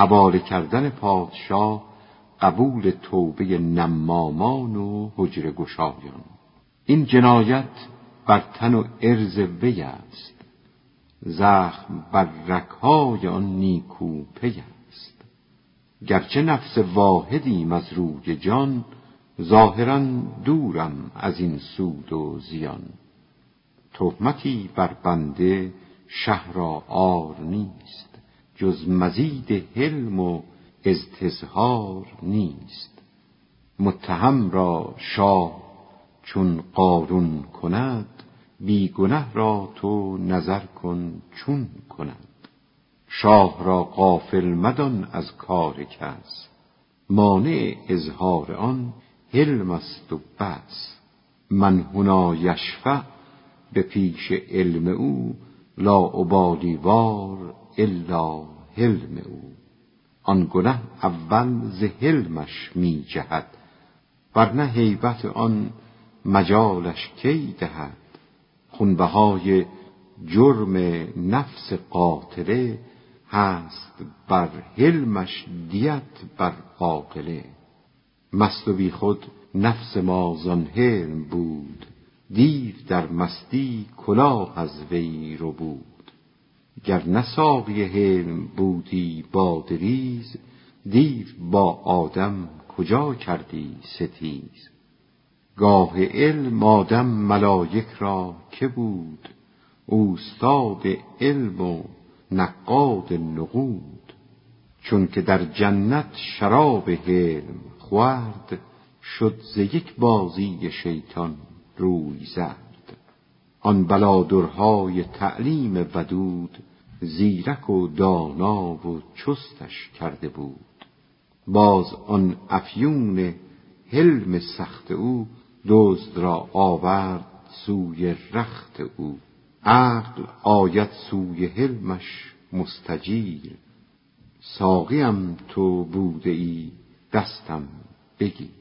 حواله کردن پادشاه قبول توبه نمامان و حجر گشایان. این جنایت بر تن و ارز وی است. زخم بر رکهای آن نیکو پی است. گرچه نفس واحدیم از روی جان ظاهرا دورم از این سود و زیان. تهمتی بر بنده شهر آر نیست. جز مزید حلم و استظهار نیست. متهم را شاه چون قارون کند بیگنه را تو نظر کن چون کند. شاه را غافل مدان از کار کس مانع اظهار آن حلم است و بس. من هنا یشفع به پیش علم او لا وار الا حلم او. آن گنه اول ز حلمش می جهد ورنه هیبت آن مجالش کی دهد؟ خونبهای جرم نفس قاتله هست بر حلمش دیت بر عاقله. مست و خود نفس ما زان حلم بود دیو در مستی کلاه از وی ربود. گر نه ساقی حلم بودی باده ریز دیو با آدم کجا کردی ستیز؟ گاه علم آدم ملایک را که بود؟ اوستاد علم و نقاد نقود. چون که در جنت شراب حلم خورد شد ز یک بازی شیطان روی زرد. آن بلادرهای تعلیم ودود زیرک و دانا و چستش کرده بود. باز آن افیون حلم سخت او دزد را آورد سوی رخت او. عقل آید سوی حلمش مستجیر. ساقیم تو بوده ای دستم بگیر.